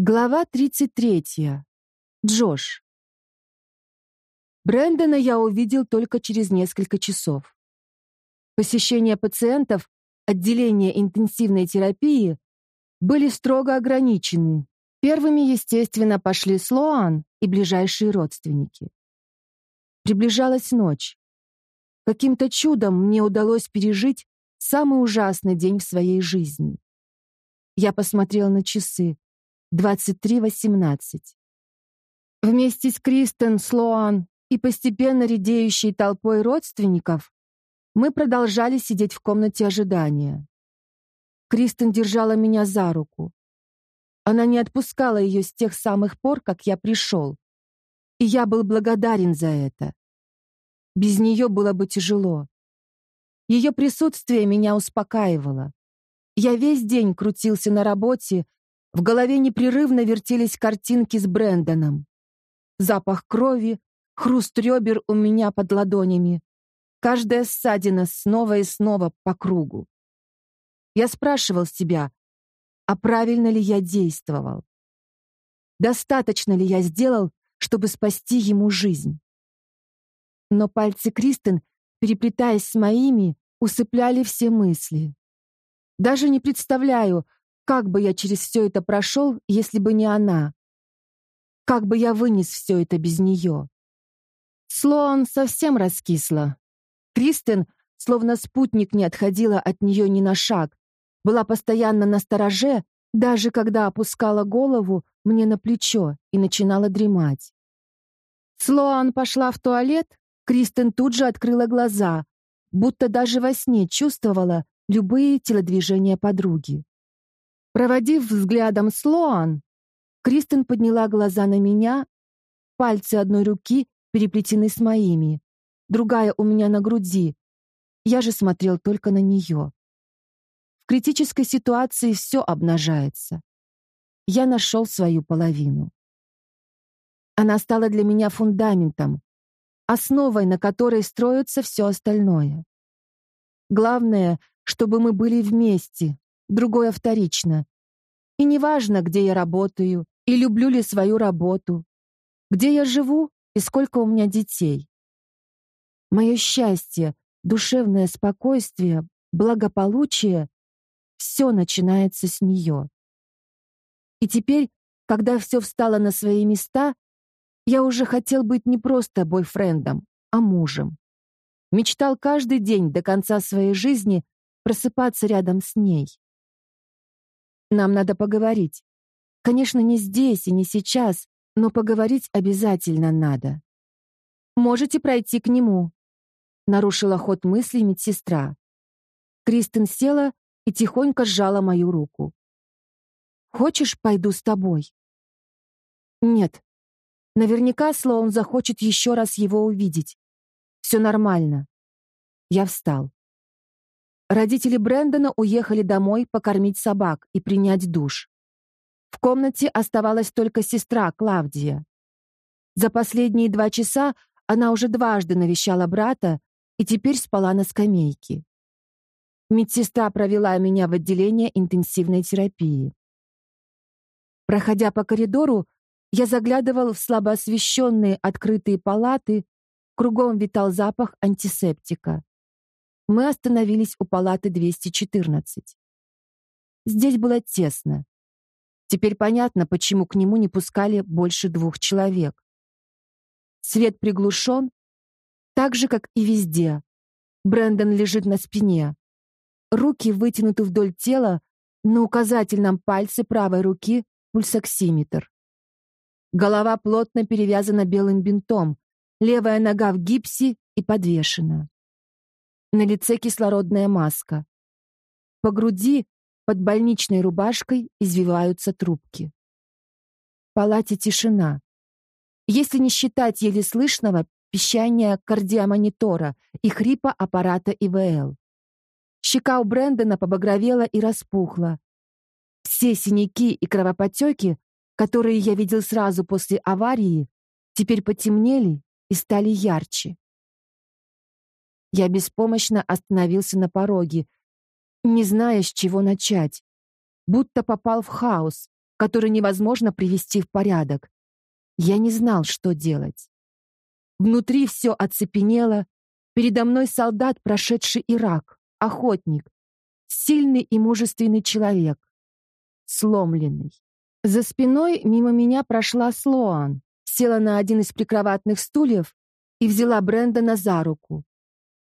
Глава 33. Джош. Брэндона я увидел только через несколько часов. Посещения пациентов отделения интенсивной терапии были строго ограничены. Первыми, естественно, пошли Слоан и ближайшие родственники. Приближалась ночь. Каким-то чудом мне удалось пережить самый ужасный день в своей жизни. Я посмотрел на часы. 23.18. Вместе с Кристен, Слоан и постепенно редеющей толпой родственников мы продолжали сидеть в комнате ожидания. Кристен держала меня за руку. Она не отпускала ее с тех самых пор, как я пришел. И я был благодарен за это. Без нее было бы тяжело. Ее присутствие меня успокаивало. Я весь день крутился на работе, в голове непрерывно вертелись картинки с Брэндоном. Запах крови, хруст ребер у меня под ладонями. Каждая ссадина снова и снова по кругу. Я спрашивал себя, а правильно ли я действовал? Достаточно ли я сделал, чтобы спасти ему жизнь? Но пальцы Кристен, переплетаясь с моими, усыпляли все мысли. Даже не представляю, как бы я через все это прошел, если бы не она? Как бы я вынес все это без нее? Слоан совсем раскисла. Кристен, словно спутник, не отходила от нее ни на шаг, была постоянно на стороже, даже когда опускала голову мне на плечо и начинала дремать. Слоан пошла в туалет, Кристен тут же открыла глаза, будто даже во сне чувствовала любые телодвижения подруги. Проводив взглядом Слоан, Кристен подняла глаза на меня, пальцы одной руки переплетены с моими, другая у меня на груди. Я же смотрел только на нее. В критической ситуации все обнажается. Я нашел свою половину. Она стала для меня фундаментом, основой, на которой строится все остальное. Главное, чтобы мы были вместе, другое вторично. И неважно, где я работаю и люблю ли свою работу, где я живу и сколько у меня детей. Мое счастье, душевное спокойствие, благополучие — все начинается с нее. И теперь, когда все встало на свои места, я уже хотел быть не просто бойфрендом, а мужем. Мечтал каждый день до конца своей жизни просыпаться рядом с ней. Нам надо поговорить. Конечно, не здесь и не сейчас, но поговорить обязательно надо. Можете пройти к нему, нарушила ход мыслей медсестра. Кристин села и тихонько сжала мою руку. Хочешь, пойду с тобой? Нет. Наверняка Слоун захочет еще раз его увидеть. Все нормально. Я встал. Родители Брэндона уехали домой покормить собак и принять душ. В комнате оставалась только сестра Клавдия. За последние два часа она уже дважды навещала брата и теперь спала на скамейке. Медсестра провела меня в отделение интенсивной терапии. Проходя по коридору, я заглядывал в слабо освещенные открытые палаты, кругом витал запах антисептика мы остановились у палаты 214. Здесь было тесно. Теперь понятно, почему к нему не пускали больше двух человек. Свет приглушен, так же, как и везде. Брэндон лежит на спине. Руки вытянуты вдоль тела, на указательном пальце правой руки пульсоксиметр. Голова плотно перевязана белым бинтом, левая нога в гипсе и подвешена. На лице кислородная маска. По груди под больничной рубашкой извиваются трубки. В палате тишина. Если не считать еле слышного пищания кардиомонитора и хрипа аппарата ИВЛ. Щека у Брэндона побагровела и распухла. Все синяки и кровоподтеки, которые я видел сразу после аварии, теперь потемнели и стали ярче. Я беспомощно остановился на пороге, не зная, с чего начать. Будто попал в хаос, который невозможно привести в порядок. Я не знал, что делать. Внутри все оцепенело. Передо мной солдат, прошедший Ирак, охотник, сильный и мужественный человек, сломленный. За спиной мимо меня прошла Слоан, села на один из прикроватных стульев и взяла Брэндона за руку.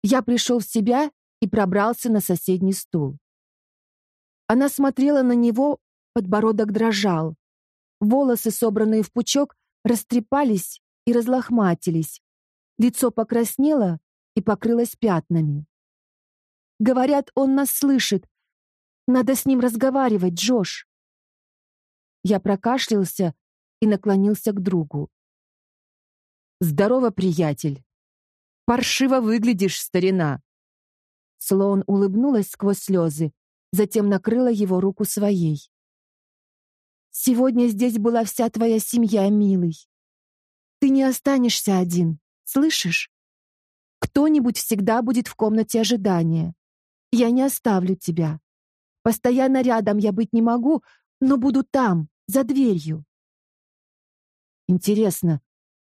Я пришел в себя и пробрался на соседний стул. Она смотрела на него, подбородок дрожал. Волосы, собранные в пучок, растрепались и разлохматились. Лицо покраснело и покрылось пятнами. Говорят, он нас слышит. Надо с ним разговаривать, Джош. Я прокашлялся и наклонился к другу. Здорово, приятель. Паршиво выглядишь, старина. Слоун улыбнулась сквозь слезы, затем накрыла его руку своей. Сегодня здесь была вся твоя семья, милый. Ты не останешься один, слышишь? Кто-нибудь всегда будет в комнате ожидания. Я не оставлю тебя. Постоянно рядом я быть не могу, но буду там, за дверью. Интересно,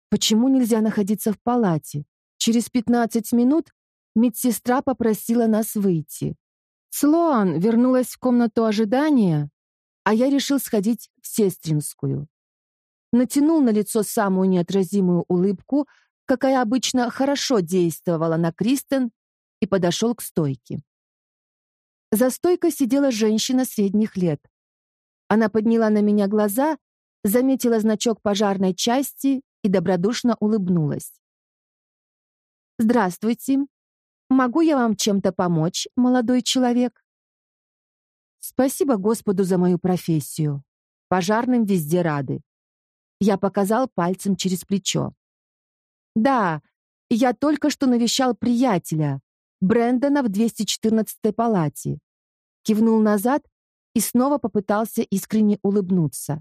почему нельзя находиться в палате? Через 15 минут медсестра попросила нас выйти. Слоан вернулась в комнату ожидания, а я решил сходить в сестринскую. Натянул на лицо самую неотразимую улыбку, какая обычно хорошо действовала на Кристен, и подошел к стойке. За стойкой сидела женщина средних лет. Она подняла на меня глаза, заметила значок пожарной части и добродушно улыбнулась. «Здравствуйте. Могу я вам чем-то помочь, молодой человек?» «Спасибо Господу за мою профессию. Пожарным везде рады». Я показал пальцем через плечо. «Да, я только что навещал приятеля, Брэндона в 214-й палате. Кивнул назад и снова попытался искренне улыбнуться.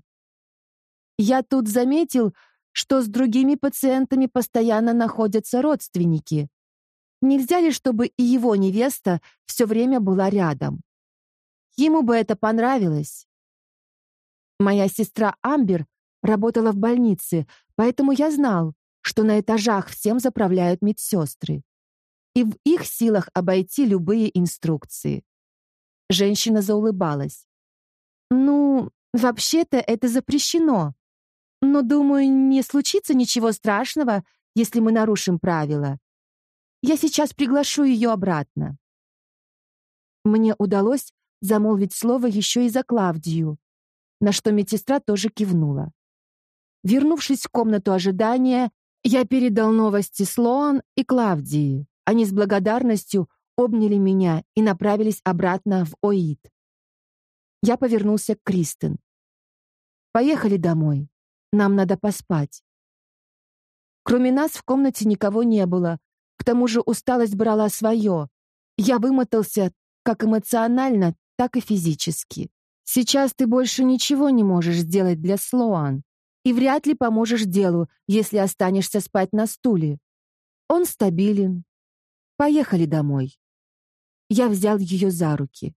Я тут заметил, что с другими пациентами постоянно находятся родственники. Нельзя ли, чтобы и его невеста все время была рядом? Ему бы это понравилось. Моя сестра Амбер работала в больнице, поэтому я знал, что на этажах всем заправляют медсестры и в их силах обойти любые инструкции. Женщина заулыбалась. «Ну, вообще-то это запрещено. Но, думаю, не случится ничего страшного, если мы нарушим правила. Я сейчас приглашу ее обратно». Мне удалось замолвить слово еще и за Клавдию, на что медсестра тоже кивнула. Вернувшись в комнату ожидания, я передал новости Слоан и Клавдии. Они с благодарностью обняли меня и направились обратно в Оид. Я повернулся к Кристен. «Поехали домой. Нам надо поспать». Кроме нас в комнате никого не было. К тому же усталость брала свое. Я вымотался как эмоционально, так и физически. Сейчас ты больше ничего не можешь сделать для Слоан. И вряд ли поможешь делу, если останешься спать на стуле. Он стабилен, Поехали домой. Я взял ее за руки.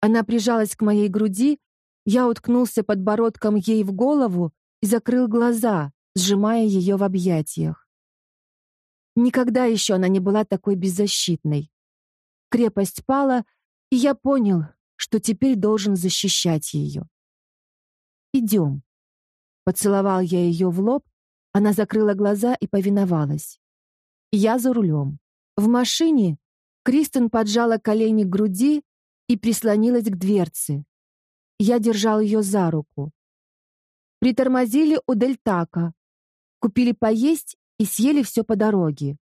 Она прижалась к моей груди, я уткнулся подбородком ей в голову и закрыл глаза, сжимая ее в объятиях. Никогда еще она не была такой беззащитной. Крепость пала, и я понял, что теперь должен защищать ее. «Идем». Поцеловал я ее в лоб, она закрыла глаза и повиновалась. Я за рулем. В машине Кристен поджала колени к груди и прислонилась к дверце. Я держал ее за руку. Притормозили у Дельтака, купили поесть и съели все по дороге.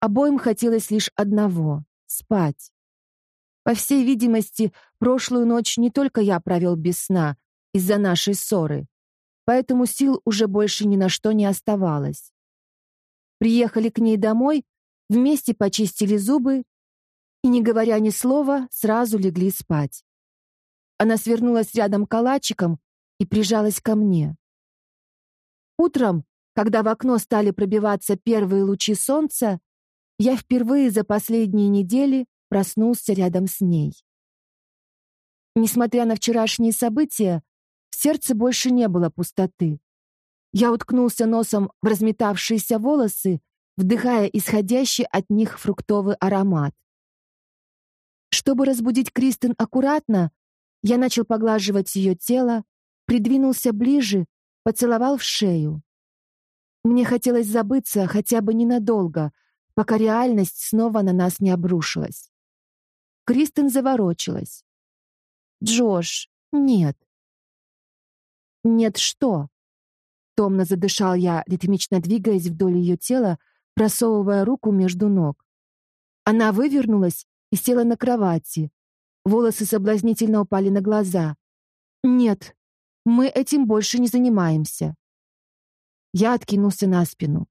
Обоим хотелось лишь одного — спать. По всей видимости, прошлую ночь не только я провел без сна из-за нашей ссоры, поэтому сил уже больше ни на что не оставалось. Приехали к ней домой Вместе почистили зубы и, не говоря ни слова, сразу легли спать. Она свернулась рядом калачиком и прижалась ко мне. Утром, когда в окно стали пробиваться первые лучи солнца, я впервые за последние недели проснулся рядом с ней. Несмотря на вчерашние события, В сердце больше не было пустоты. Я уткнулся носом в разметавшиеся волосы, вдыхая исходящий от них фруктовый аромат. Чтобы разбудить Кристен аккуратно, я начал поглаживать ее тело, придвинулся ближе, поцеловал в шею. Мне хотелось забыться хотя бы ненадолго, пока реальность снова на нас не обрушилась. Кристен заворочилась. «Джош, нет». «Нет что?» Томно задышал я, ритмично двигаясь вдоль ее тела, просовывая руку между ног. Она вывернулась и села на кровати. Волосы соблазнительно упали на глаза. «Нет, мы этим больше не занимаемся». Я откинулся на спину.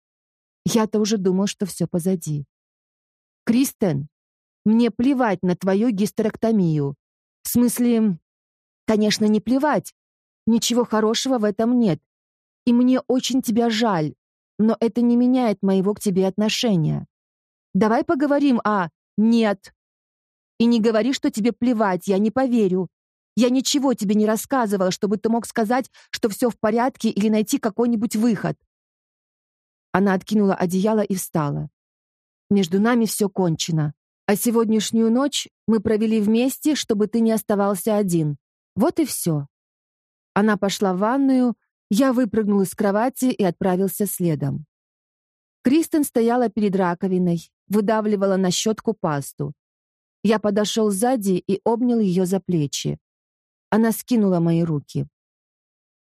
Я-то уже думал, что все позади. «Кристен, мне плевать на твою гистерэктомию. В смысле, конечно, не плевать. Ничего хорошего в этом нет. И мне очень тебя жаль, но это не меняет моего к тебе отношения. Давай поговорим о «нет». И не говори, что тебе плевать, я не поверю. Я ничего тебе не рассказывала, чтобы ты мог сказать, что все в порядке или найти какой-нибудь выход. Она откинула одеяло и встала. Между нами все кончено. А сегодняшнюю ночь мы провели вместе, чтобы ты не оставался один. Вот и все. Она пошла в ванную, я выпрыгнул из кровати и отправился следом. Кристен стояла перед раковиной, выдавливала на щетку пасту. Я подошел сзади и обнял ее за плечи. Она скинула мои руки.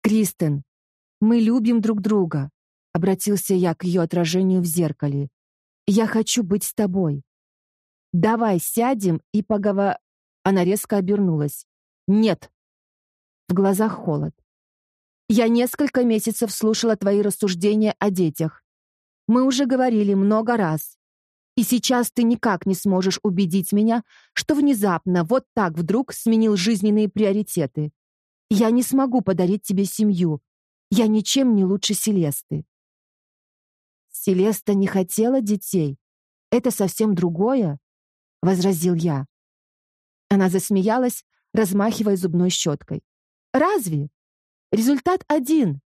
«Кристен, мы любим друг друга», — обратился я к ее отражению в зеркале. «Я хочу быть с тобой. Давай сядем и поговор...» Она резко обернулась. «Нет». В глазах холод. Я несколько месяцев слушала твои рассуждения о детях. Мы уже говорили много раз. И сейчас ты никак не сможешь убедить меня, что внезапно вот так вдруг сменил жизненные приоритеты. Я не смогу подарить тебе семью. Я ничем не лучше Селесты. Селеста не хотела детей. Это совсем другое, — возразил я. Она засмеялась, размахивая зубной щеткой. Разве? Результат один.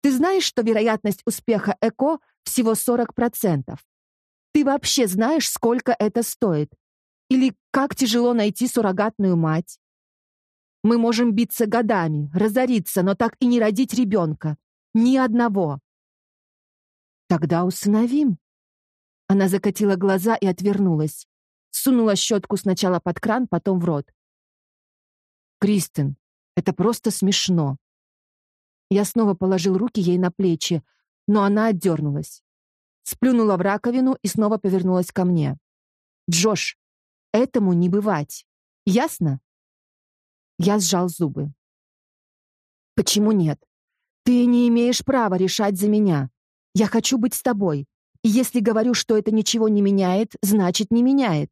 Ты знаешь, что вероятность успеха ЭКО всего 40%? Ты вообще знаешь, сколько это стоит? Или как тяжело найти суррогатную мать? Мы можем биться годами, разориться, но так и не родить ребенка. Ни одного. Тогда усыновим. Она закатила глаза и отвернулась. Сунула щетку сначала под кран, потом в рот. Кристен, это просто смешно. Я снова положил руки ей на плечи, но она отдернулась. Сплюнула в раковину и снова повернулась ко мне. «Джош, этому не бывать. Ясно?» Я сжал зубы. «Почему нет? Ты не имеешь права решать за меня. Я хочу быть с тобой. И если говорю, что это ничего не меняет, значит, не меняет».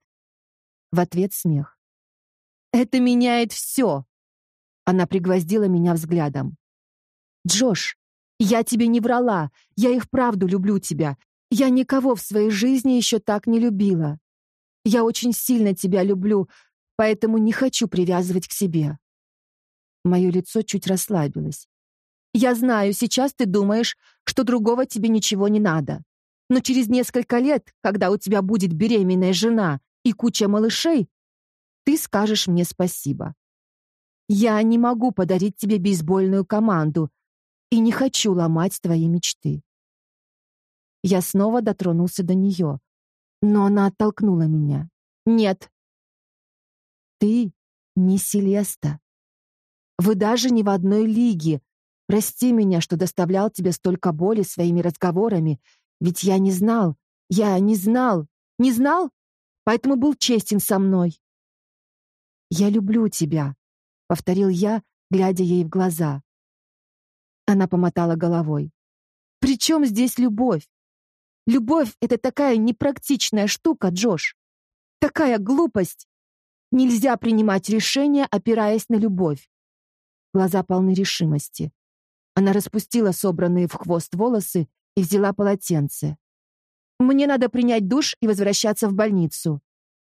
В ответ смех. «Это меняет все!» Она пригвоздила меня взглядом. Джош, я тебе не врала. Я и вправду люблю тебя. Я никого в своей жизни еще так не любила. Я очень сильно тебя люблю, поэтому не хочу привязывать к себе. Мое лицо чуть расслабилось. Я знаю, сейчас ты думаешь, что другого тебе ничего не надо. Но через несколько лет, когда у тебя будет беременная жена и куча малышей, ты скажешь мне спасибо. Я не могу подарить тебе бейсбольную команду, и не хочу ломать твои мечты. Я снова дотронулся до нее, но она оттолкнула меня. Нет. Ты не Селеста. Вы даже не в одной лиге. Прости меня, что доставлял тебе столько боли своими разговорами, ведь я не знал, я не знал, не знал, поэтому был честен со мной. «Я люблю тебя», — повторил я, глядя ей в глаза. Она помотала головой. «При чем здесь любовь? Любовь — это такая непрактичная штука, Джош. Такая глупость. Нельзя принимать решения, опираясь на любовь. Глаза полны решимости. Она распустила собранные в хвост волосы и взяла полотенце. «Мне надо принять душ и возвращаться в больницу.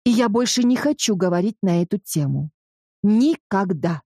И я больше не хочу говорить на эту тему. Никогда!»